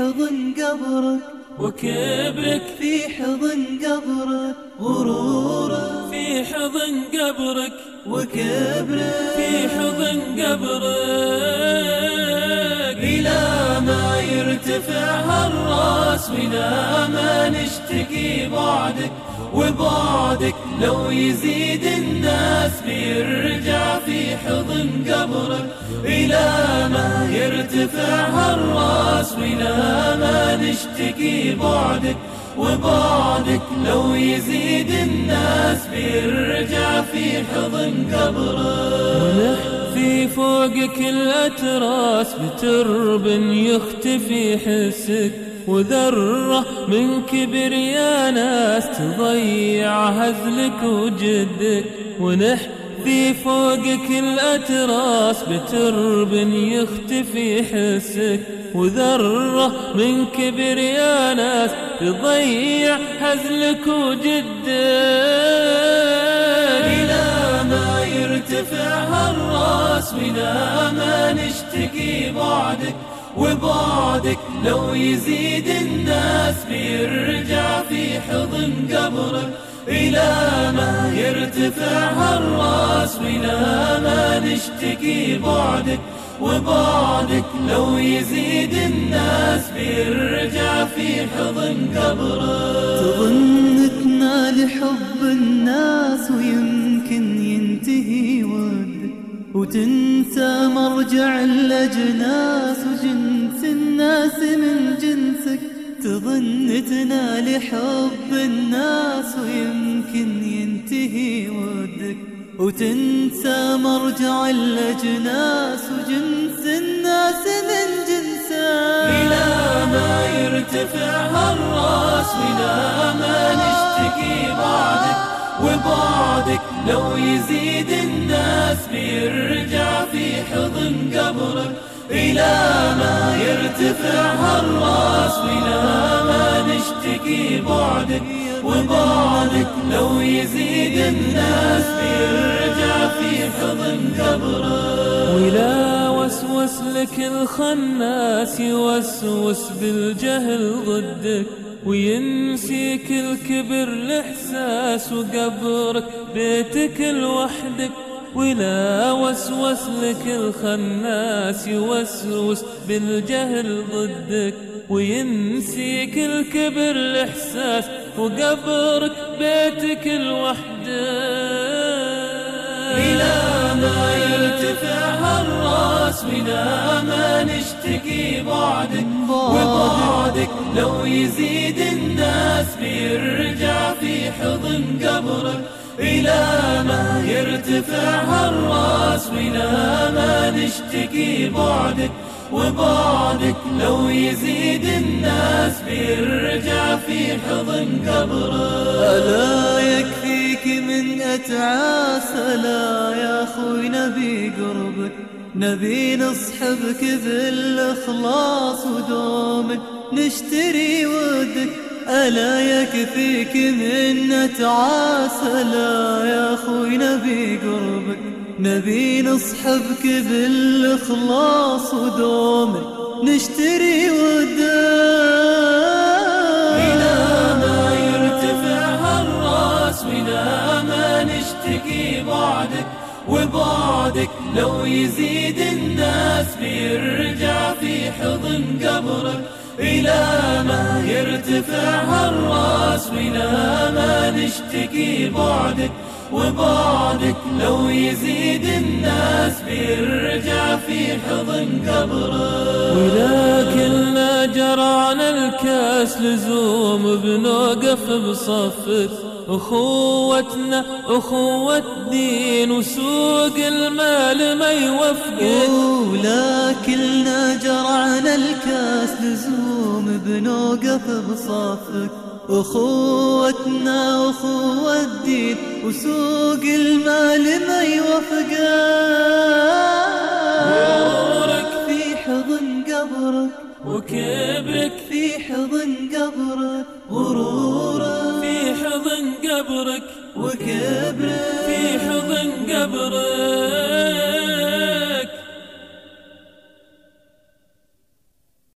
حضن قبرك وكبرك في حضن قبرك غرورك في حضن قبرك وكبرك في حضن قبرك. إلى ما يرتفع هالرأس وإلى ما نشتكي بعدك وبعدك لو يزيد الناس بيرجع في حضن قبرك. إلى يرتفع هالراس وإلى ما نشتكي بعدك وبعدك لو يزيد الناس بيرجع في حضن قبرك. في فوقك الأتراس بترب يختفي حسك. وذرة من كبر يا ناس تضيع هزلك وجدك. ونحفي فوقك الأتراس بترب يختفي حسك وذرة من كبر يا ناس تضيع هزلك وجدك. إلى ما يرتفع هالراس وإلى ما نشتكي بعدك وبعدك. لو يزيد الناس بيرجع في حضن قبرك. إلى ما يرتفع هالراس وإلى ما نشتكي بعدك وبعدك لو يزيد الناس بيرجع في حضن قبرك. تظن تنال حب الناس ويمكن ينتهي ودك وتنسى مرجع الأجناس وجنس الناس من جنسك. تظن تنال حب الناس ويمكن ينتهي ودك وتنسى مرجع الأجناس وجنس الناس من جنسك إلى ما يرتفع هالرأس وإلى ما نشتكي بعدك وبعدك. لو يزيد الناس بيرجع في حضن قبرك. إلى ما يرتفع هالرأس وإلى ما نشتكي بعدك. وبعدك لو يزيد الناس بيرجع في حضن قبرك ولا وسوس لك الخناس يوسوس بالجهل ضدك. وينسيك الكبر الإحساس وقبرك بيتك لوحدك. ولا وسوس لك الخناس يوسوس بالجهل ضدك وينسيك الكبر الإحساس وقبرك بيتك لوحدك إلى ما يرتفع هالراس وإلى ما نشتكي بعدك. وبعدك لو يزيد الناس بيرجع في حضن قبرك. إلى يرتفع هالراس وإلى ما نشتكي بعدك وبعدك لو يزيد الناس بيرجع في حضن قبرك ألا يكفيك من أتعاس لا يا أخوي نبي قربك نبي نصحبك بالإخلاص ودوم نشتري ودك ألا يكفيك من أتعاس لا يا أخوي نبي قربك نبي نصحبك بالإخلاص ودوم نشتري ودك إلى ما يرتفع هالرأس وإلى ما نشتكي بعدك وبعدك لو يزيد الناس بيرجع في حضن قبرك. إلى ما يرتفع هالراس وإلى ما نشتكي بعدك وبعدك. لو يزيد الناس بيرجع في حضن قبرك. الكاس لزوم بنوقف بصفك. أخوتنا أخوة دين وسوق المال ما يوفقك. ولكننا جرعنا الكاس لزوم بنوقف بصفك. أخوتنا أخوة الدين وسوق المال ما يوفقك. قبرك